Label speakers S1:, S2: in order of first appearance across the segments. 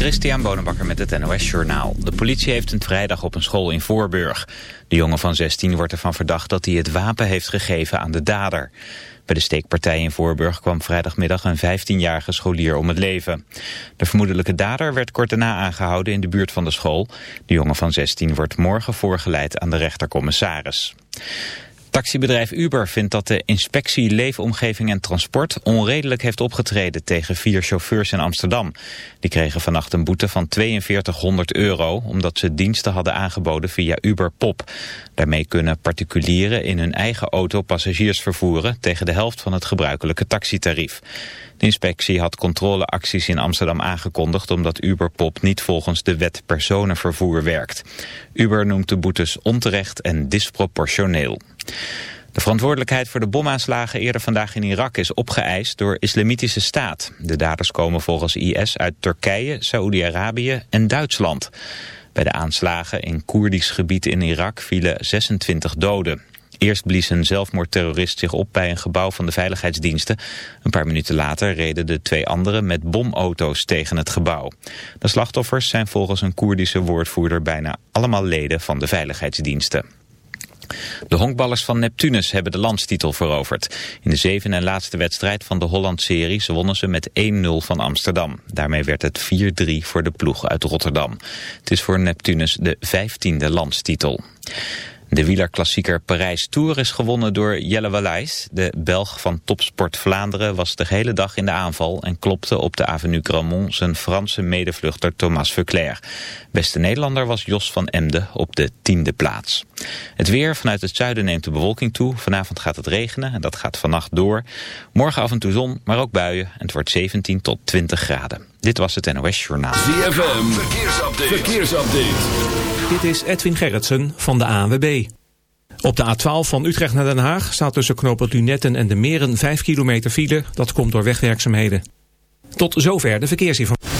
S1: Christian Bonenbakker met het NOS Journaal. De politie heeft een vrijdag op een school in Voorburg. De jongen van 16 wordt ervan verdacht dat hij het wapen heeft gegeven aan de dader. Bij de steekpartij in Voorburg kwam vrijdagmiddag een 15-jarige scholier om het leven. De vermoedelijke dader werd kort daarna aangehouden in de buurt van de school. De jongen van 16 wordt morgen voorgeleid aan de rechtercommissaris. Taxibedrijf Uber vindt dat de inspectie Leefomgeving en Transport onredelijk heeft opgetreden tegen vier chauffeurs in Amsterdam. Die kregen vannacht een boete van 4200 euro omdat ze diensten hadden aangeboden via Uber Pop. Daarmee kunnen particulieren in hun eigen auto passagiers vervoeren tegen de helft van het gebruikelijke taxitarief. De inspectie had controleacties in Amsterdam aangekondigd omdat Uberpop niet volgens de wet personenvervoer werkt. Uber noemt de boetes onterecht en disproportioneel. De verantwoordelijkheid voor de bomaanslagen eerder vandaag in Irak is opgeëist door islamitische staat. De daders komen volgens IS uit Turkije, Saoedi-Arabië en Duitsland. Bij de aanslagen in Koerdisch gebied in Irak vielen 26 doden. Eerst blies een zelfmoordterrorist zich op bij een gebouw van de veiligheidsdiensten. Een paar minuten later reden de twee anderen met bomauto's tegen het gebouw. De slachtoffers zijn volgens een Koerdische woordvoerder bijna allemaal leden van de veiligheidsdiensten. De honkballers van Neptunus hebben de landstitel veroverd. In de zevende en laatste wedstrijd van de Holland-series wonnen ze met 1-0 van Amsterdam. Daarmee werd het 4-3 voor de ploeg uit Rotterdam. Het is voor Neptunus de vijftiende landstitel. De wielerklassieker Parijs Tour is gewonnen door Jelle Wallais. De Belg van Topsport Vlaanderen was de hele dag in de aanval... en klopte op de avenue Gramont zijn Franse medevluchter Thomas Verclair. Beste Nederlander was Jos van Emden op de tiende plaats. Het weer vanuit het zuiden neemt de bewolking toe. Vanavond gaat het regenen en dat gaat vannacht door. Morgen af en toe zon, maar ook buien. En het wordt 17 tot 20 graden. Dit was het NOS Journaal.
S2: ZFM, verkeersupdate. verkeersupdate.
S3: Dit is Edwin Gerritsen van de ANWB. Op de A12 van Utrecht naar Den Haag staat tussen knooppunt Lunetten en de Meren 5 kilometer file. Dat komt door wegwerkzaamheden. Tot zover de verkeersinformatie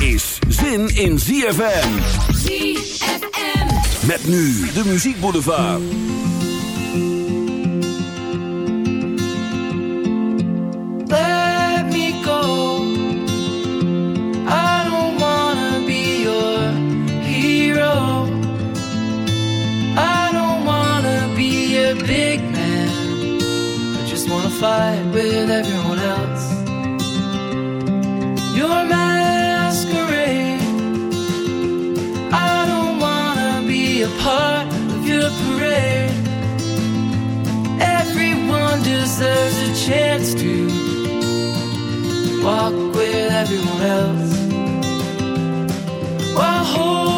S2: Is zin in ZFM.
S4: ZFM.
S2: Met nu de muziekboulevard.
S5: Let me go. I don't wanna be your hero. I don't wanna be a big man. I just wanna fight with everyone else. You're masquerade. I don't wanna be a part of your parade. Everyone deserves a chance to walk with everyone else while holding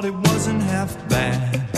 S6: thought it wasn't half bad.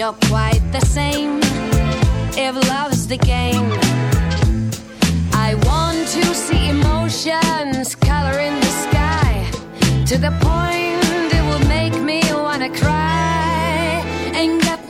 S7: you're quite the same. If love's the game, I want to see emotions coloring the sky to the point it will make me wanna cry. and get.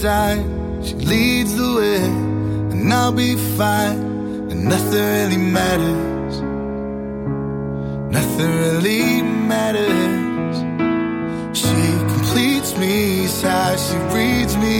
S8: she leads the way, and I'll be fine. And nothing really matters. Nothing really matters. She completes me, how she reads me